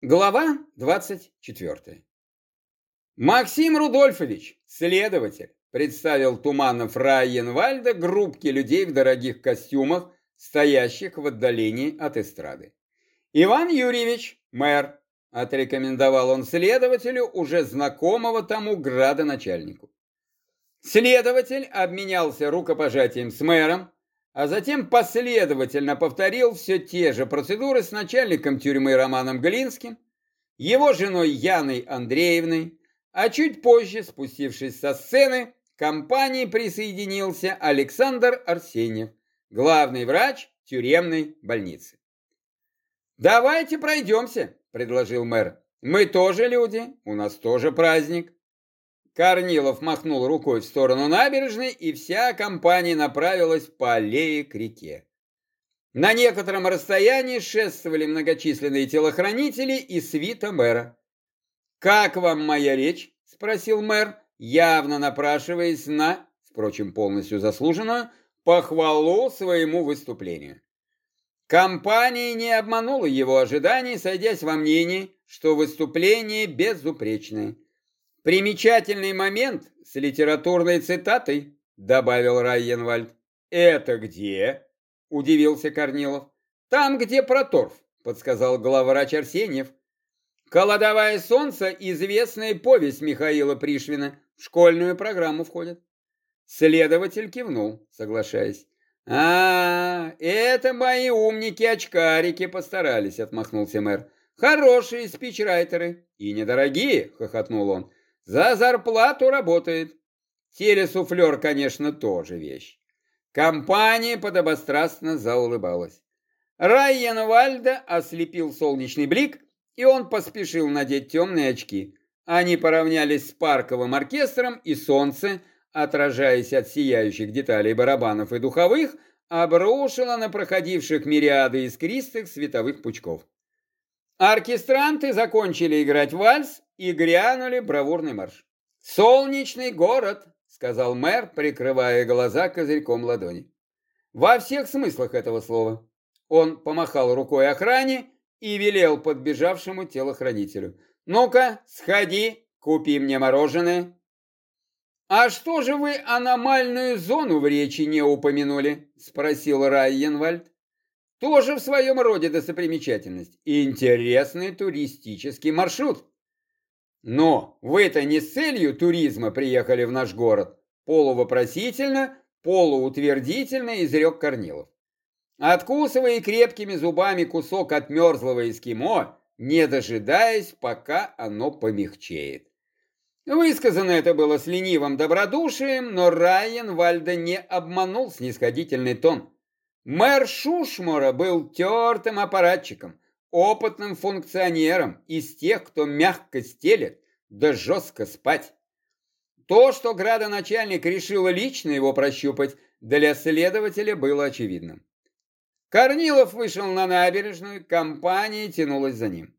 Глава 24. Максим Рудольфович, следователь, представил Туманов Райенвальда группке людей в дорогих костюмах, стоящих в отдалении от эстрады. Иван Юрьевич, мэр, отрекомендовал он следователю, уже знакомого тому градоначальнику. Следователь обменялся рукопожатием с мэром, а затем последовательно повторил все те же процедуры с начальником тюрьмы Романом Глинским, его женой Яной Андреевной, а чуть позже, спустившись со сцены, к компании присоединился Александр Арсеньев, главный врач тюремной больницы. «Давайте пройдемся», — предложил мэр. «Мы тоже люди, у нас тоже праздник». Корнилов махнул рукой в сторону набережной, и вся компания направилась по аллее к реке. На некотором расстоянии шествовали многочисленные телохранители и свита мэра. «Как вам моя речь?» – спросил мэр, явно напрашиваясь на, впрочем, полностью заслуженную, похвалу своему выступлению. Компания не обманула его ожиданий, сойдясь во мнении, что выступление безупречное – Примечательный момент с литературной цитатой, добавил Райенвальд. Это где? Удивился Корнилов. Там, где про торф, подсказал главврач Арсеньев. «Колодовое солнце» — известная повесть Михаила Пришвина, в школьную программу входит. Следователь кивнул, соглашаясь. «А, это мои умники-очкарики постарались», — отмахнулся мэр. «Хорошие спичрайтеры и недорогие», — хохотнул он. За зарплату работает. Телесуфлер, конечно, тоже вещь. Компания подобострастно заулыбалась. Райен Вальда ослепил солнечный блик, и он поспешил надеть темные очки. Они поравнялись с парковым оркестром, и солнце, отражаясь от сияющих деталей барабанов и духовых, обрушило на проходивших мириады искристых световых пучков. Оркестранты закончили играть вальс и грянули бравурный марш. «Солнечный город», — сказал мэр, прикрывая глаза козырьком ладони. Во всех смыслах этого слова. Он помахал рукой охране и велел подбежавшему телохранителю. «Ну-ка, сходи, купи мне мороженое». «А что же вы аномальную зону в речи не упомянули?» — спросил Райенвальд. Тоже в своем роде достопримечательность. Интересный туристический маршрут. Но вы-то не с целью туризма приехали в наш город. Полувопросительно, полуутвердительно изрек Корнилов. Откусывая крепкими зубами кусок от мерзлого эскимо, не дожидаясь, пока оно помягчеет. Высказано это было с ленивым добродушием, но Райан Вальда не обманул снисходительный тон. Мэр Шушмора был тертым аппаратчиком, опытным функционером из тех, кто мягко стелет, да жестко спать. То, что градоначальник решил лично его прощупать, для следователя было очевидным. Корнилов вышел на набережную, компания тянулась за ним.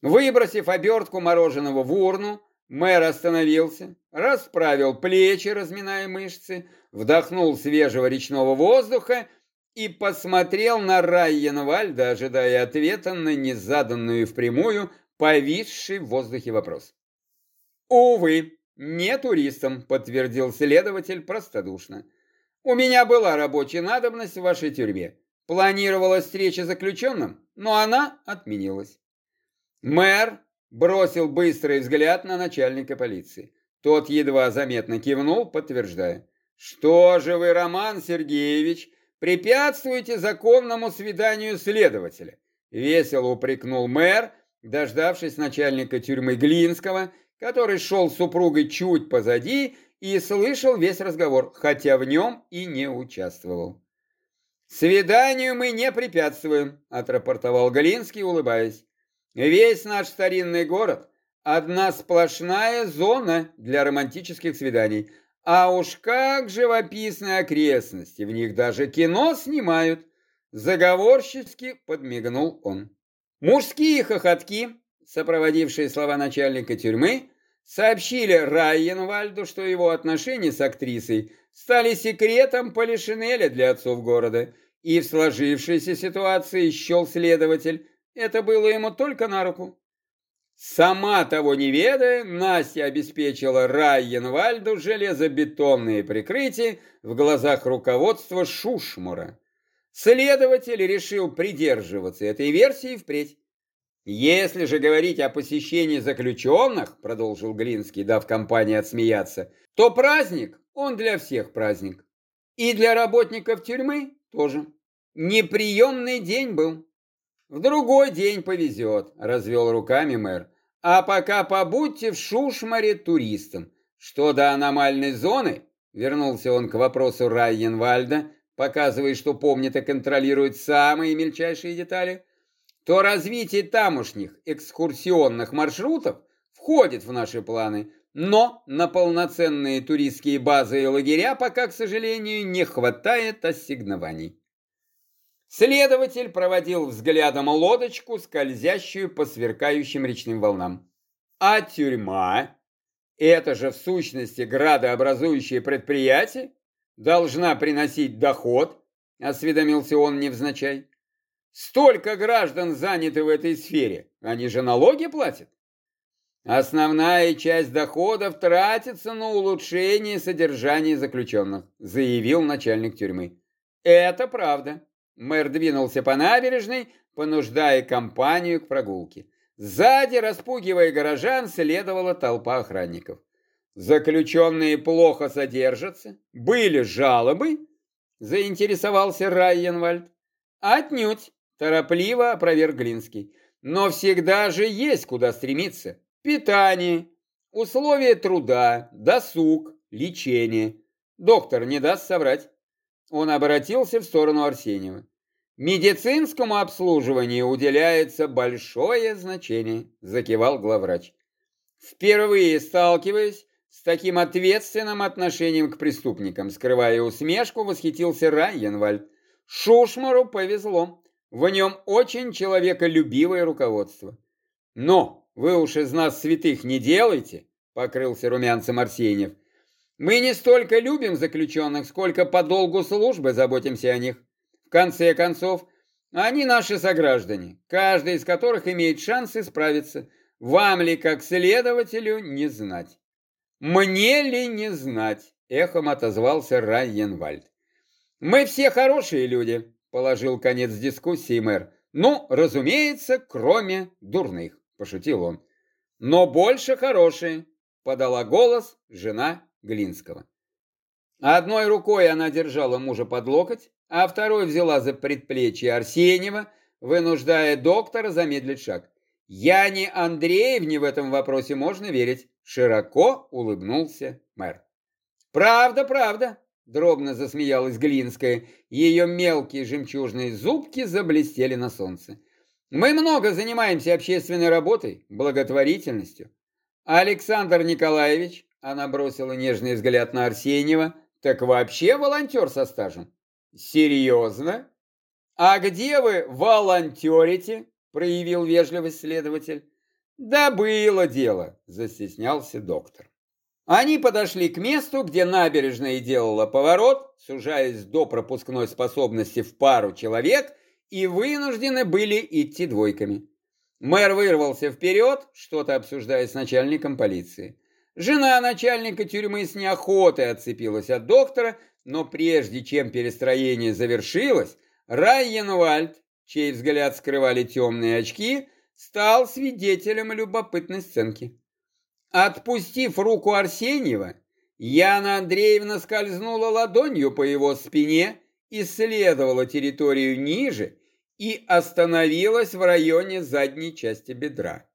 Выбросив обертку мороженого в урну, мэр остановился, расправил плечи, разминая мышцы, вдохнул свежего речного воздуха и посмотрел на Райенвальда, ожидая ответа на незаданную впрямую, повисший в воздухе вопрос. «Увы, не туристом», — подтвердил следователь простодушно. «У меня была рабочая надобность в вашей тюрьме. Планировалась встреча с заключенным, но она отменилась». Мэр бросил быстрый взгляд на начальника полиции. Тот едва заметно кивнул, подтверждая. «Что же вы, Роман Сергеевич, препятствуете законному свиданию следователя. Весело упрекнул мэр, дождавшись начальника тюрьмы Глинского, который шел с супругой чуть позади и слышал весь разговор, хотя в нем и не участвовал. «Свиданию мы не препятствуем», — отрапортовал Глинский, улыбаясь. «Весь наш старинный город — одна сплошная зона для романтических свиданий, а уж как живописные окрестности, в них даже кино снимают. Заговорчески подмигнул он. Мужские хохотки, сопроводившие слова начальника тюрьмы, сообщили Райенвальду, что его отношения с актрисой стали секретом Полишинеля для отцов города, и в сложившейся ситуации счел следователь, это было ему только на руку. Сама того не ведая, Настя обеспечила Райенвальду железобетонные прикрытия в глазах руководства Шушмура. Следователь решил придерживаться этой версии впредь. Если же говорить о посещении заключенных, продолжил Глинский, дав компании отсмеяться, то праздник, он для всех праздник. И для работников тюрьмы тоже. Неприемный день был. В другой день повезет, развел руками мэр. А пока побудьте в Шушмаре туристом. Что до аномальной зоны, вернулся он к вопросу Райенвальда, показывая, что помнит и контролирует самые мельчайшие детали, то развитие тамошних экскурсионных маршрутов входит в наши планы, но на полноценные туристские базы и лагеря пока, к сожалению, не хватает ассигнований. Следователь проводил взглядом лодочку, скользящую по сверкающим речным волнам. А тюрьма, это же в сущности градообразующее предприятие, должна приносить доход, осведомился он невзначай. Столько граждан заняты в этой сфере, они же налоги платят. Основная часть доходов тратится на улучшение содержания заключенных, заявил начальник тюрьмы. Это правда. Мэр двинулся по набережной, понуждая компанию к прогулке. Сзади, распугивая горожан, следовала толпа охранников. Заключенные плохо содержатся. Были жалобы? Заинтересовался Райенвальд. Отнюдь, торопливо опроверг Глинский. Но всегда же есть куда стремиться. Питание, условия труда, досуг, лечение. Доктор не даст соврать. Он обратился в сторону Арсеньева. Медицинскому обслуживанию уделяется большое значение, закивал главврач. Впервые сталкиваясь с таким ответственным отношением к преступникам, скрывая усмешку, восхитился Райенвальд. Шушмару повезло. В нем очень человеколюбивое руководство. Но вы уж из нас святых не делайте, покрылся румянцем Арсеньев. Мы не столько любим заключенных, сколько по долгу службы заботимся о них. В конце концов, они наши сограждане, каждый из которых имеет шанс исправиться. Вам ли, как следователю, не знать? «Мне ли не знать?» — эхом отозвался Райенвальд. «Мы все хорошие люди», — положил конец дискуссии мэр. «Ну, разумеется, кроме дурных», — пошутил он. «Но больше хорошие», — подала голос жена Глинского. Одной рукой она держала мужа под локоть, а второй взяла за предплечье Арсеньева, вынуждая доктора замедлить шаг. Яне Андреевне в этом вопросе можно верить. Широко улыбнулся мэр. «Правда, правда!» — дробно засмеялась Глинская. Ее мелкие жемчужные зубки заблестели на солнце. «Мы много занимаемся общественной работой, благотворительностью. Александр Николаевич, — она бросила нежный взгляд на Арсеньева, — так вообще волонтер со стажем?» «Серьезно? А где вы волонтерите?» — проявил вежливость следователь. Да было дело, застеснялся доктор. Они подошли к месту, где набережная делала поворот, сужаясь до пропускной способности в пару человек, и вынуждены были идти двойками. Мэр вырвался вперед, что-то обсуждая с начальником полиции. Жена начальника тюрьмы с неохотой отцепилась от доктора, но прежде чем перестроение завершилось, Райенвальд, чей взгляд скрывали темные очки, стал свидетелем любопытной сценки. Отпустив руку Арсеньева, Яна Андреевна скользнула ладонью по его спине, исследовала территорию ниже и остановилась в районе задней части бедра.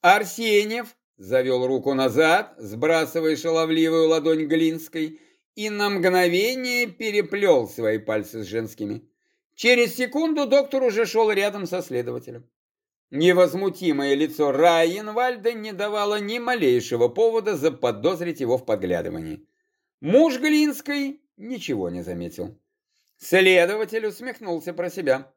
Арсеньев завел руку назад, сбрасывая шаловливую ладонь Глинской, и на мгновение переплел свои пальцы с женскими. Через секунду доктор уже шел рядом со следователем. Невозмутимое лицо Райенвальда не давало ни малейшего повода заподозрить его в подглядывании. Муж Глинской ничего не заметил. Следователь усмехнулся про себя.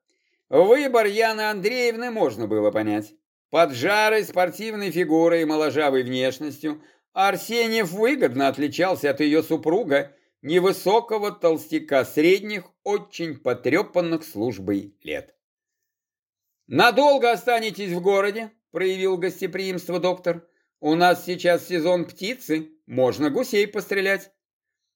Выбор Яны Андреевны можно было понять. Под жарой спортивной фигурой и моложавой внешностью Арсеньев выгодно отличался от ее супруга, невысокого толстяка средних, очень потрепанных службой лет. «Надолго останетесь в городе?» проявил гостеприимство доктор. «У нас сейчас сезон птицы, можно гусей пострелять».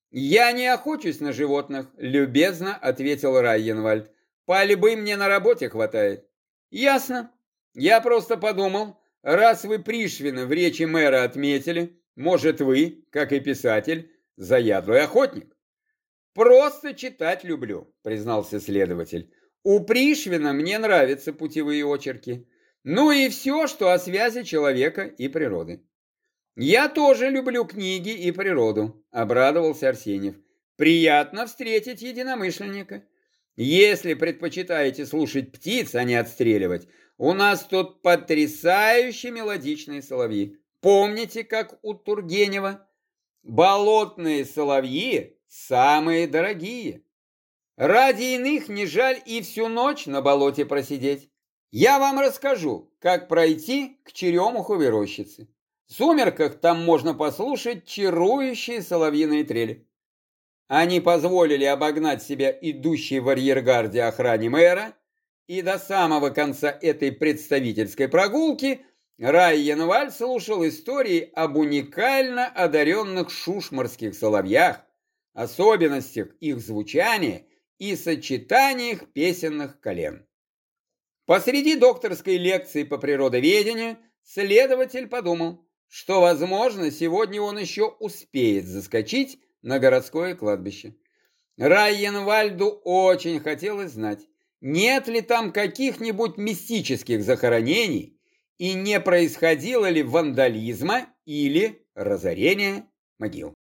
«Я не охочусь на животных», — любезно ответил Райенвальд. «Пальбы мне на работе хватает». «Ясно. Я просто подумал, раз вы Пришвина в речи мэра отметили, может, вы, как и писатель, заядлый охотник?» «Просто читать люблю», — признался следователь. «У Пришвина мне нравятся путевые очерки. Ну и все, что о связи человека и природы». «Я тоже люблю книги и природу», — обрадовался Арсеньев. «Приятно встретить единомышленника. Если предпочитаете слушать птиц, а не отстреливать, у нас тут потрясающие мелодичные соловьи. Помните, как у Тургенева? Болотные соловьи самые дорогие. Ради иных не жаль и всю ночь на болоте просидеть. Я вам расскажу, как пройти к черемуховой рощице. В сумерках там можно послушать чарующие соловьиные трели. Они позволили обогнать себя идущей в арьергарде охране мэра, и до самого конца этой представительской прогулки Райенваль слушал истории об уникально одаренных шушмарских соловьях, особенностях их звучания и сочетаниях песенных колен. Посреди докторской лекции по природоведению следователь подумал, что, возможно, сегодня он еще успеет заскочить на городское кладбище. Райенвальду очень хотелось знать, нет ли там каких-нибудь мистических захоронений и не происходило ли вандализма или разорения могил.